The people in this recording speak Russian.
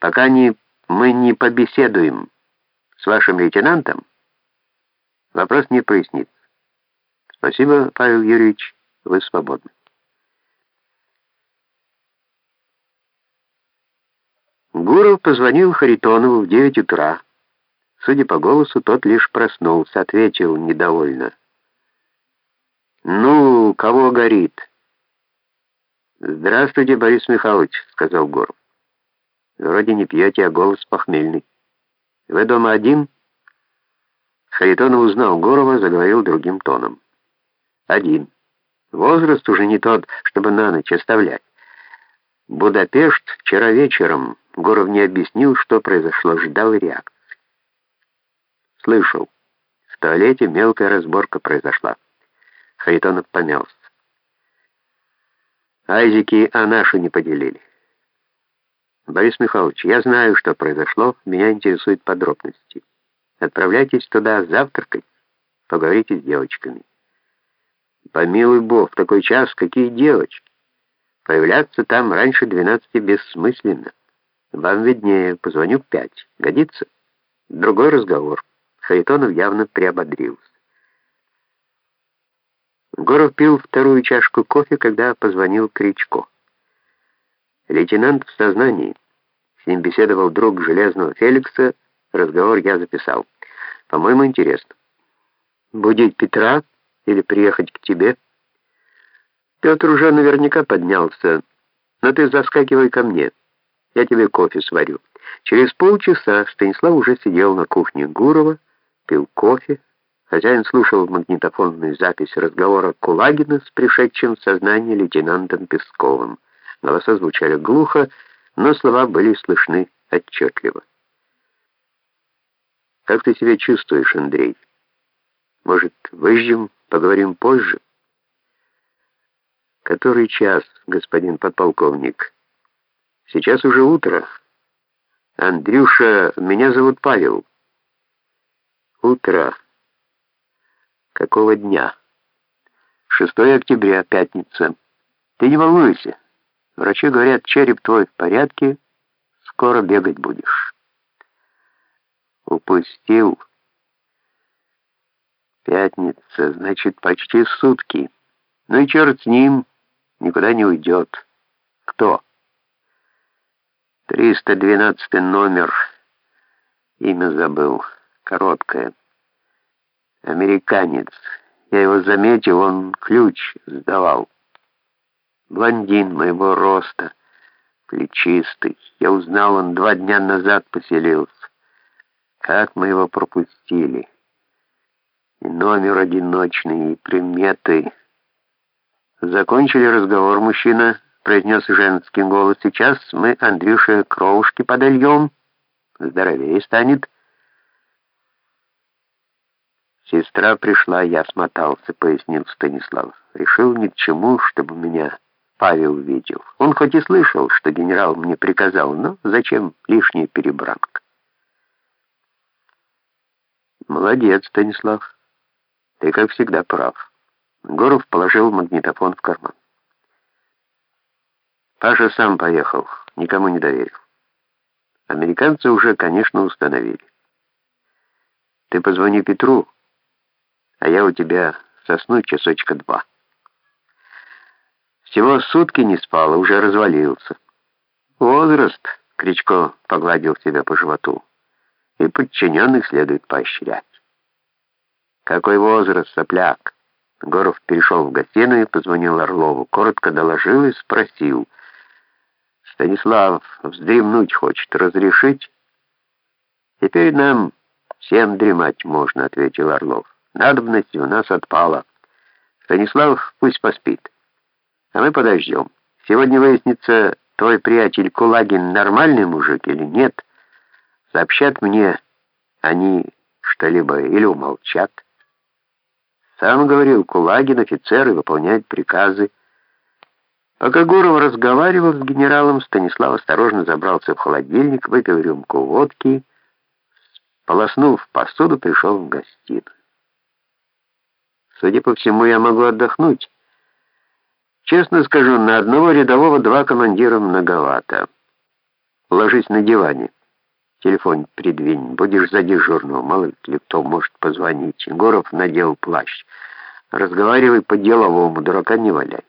Пока не, мы не побеседуем с вашим лейтенантом, вопрос не прояснится. Спасибо, Павел Юрьевич, вы свободны. Гуров позвонил Харитонову в 9 утра. Судя по голосу, тот лишь проснулся, ответил недовольно. «Ну, кого горит?» «Здравствуйте, Борис Михайлович», — сказал Гуров. «Вроде не пьете, а голос похмельный. Вы дома один?» Харитонов узнал Гурова, заговорил другим тоном. «Один. Возраст уже не тот, чтобы на ночь оставлять. Будапешт вчера вечером Гуров не объяснил, что произошло, ждал реакции. Слышал. В туалете мелкая разборка произошла. Харитонов помялся. Айзики а нашу не поделили. Борис Михайлович, я знаю, что произошло, меня интересуют подробности. Отправляйтесь туда завтракать, поговорите с девочками. Помилуй Бог, в такой час какие девочки? Появляться там раньше двенадцати бессмысленно. Вам виднее, позвоню в пять. Годится? Другой разговор. Харитонов явно приободрился. Горов пил вторую чашку кофе, когда позвонил Кричко. Лейтенант в сознании. С ним беседовал друг Железного Феликса. Разговор я записал. По-моему, интересно. Будить Петра или приехать к тебе? Петр уже наверняка поднялся, но ты заскакивай ко мне. Я тебе кофе сварю. Через полчаса Станислав уже сидел на кухне Гурова, пил кофе. Хозяин слушал магнитофонную запись разговора Кулагина с пришедшим в сознание лейтенантом Песковым. Голоса звучали глухо, но слова были слышны отчетливо. «Как ты себя чувствуешь, Андрей? Может, выждем, поговорим позже?» «Который час, господин подполковник?» Сейчас уже утро. Андрюша, меня зовут Павел. Утро. Какого дня? 6 октября, пятница. Ты не волнуйся. Врачи говорят, череп твой в порядке, скоро бегать будешь. Упустил. Пятница, значит, почти сутки. Ну и черт с ним, никуда не уйдет. Кто? 312 номер. Имя забыл. Короткое. Американец. Я его заметил, он ключ сдавал. Блондин моего роста, плечистый. Я узнал, он два дня назад поселился. Как мы его пропустили. И номер одиночный, и приметы. Закончили разговор, мужчина произнес женский голос. «Сейчас мы Андрюше кровушки подольем. Здоровее станет». «Сестра пришла, я смотался», — пояснил Станислав. «Решил ни к чему, чтобы меня Павел видел. Он хоть и слышал, что генерал мне приказал, но зачем лишняя перебранка?» «Молодец, Станислав. Ты, как всегда, прав». Горов положил магнитофон в карман. Паша сам поехал, никому не доверил. Американцы уже, конечно, установили. Ты позвони Петру, а я у тебя сосну часочка два. Всего сутки не спал, уже развалился. Возраст, Кричко погладил себя по животу, и подчиненных следует поощрять. Какой возраст, сопляк? Горов перешел в гостиную и позвонил Орлову, коротко доложил и спросил — Станислав вздремнуть хочет. Разрешить? Теперь нам всем дремать можно, ответил Орлов. Надобность у нас отпала. Станислав пусть поспит. А мы подождем. Сегодня выяснится, твой приятель Кулагин нормальный мужик или нет. Сообщат мне они что-либо или умолчат. Сам говорил, Кулагин офицер и выполняет приказы. Пока Гуров разговаривал с генералом, Станислав осторожно забрался в холодильник, выпил рюмку водки, полоснув посуду, пришел в гостиную. Судя по всему, я могу отдохнуть. Честно скажу, на одного рядового два командира многовато. Ложись на диване. Телефон придвинь. Будешь за дежурного. Мало ли кто может позвонить. Егоров надел плащ. Разговаривай по-деловому, дурака не валяй.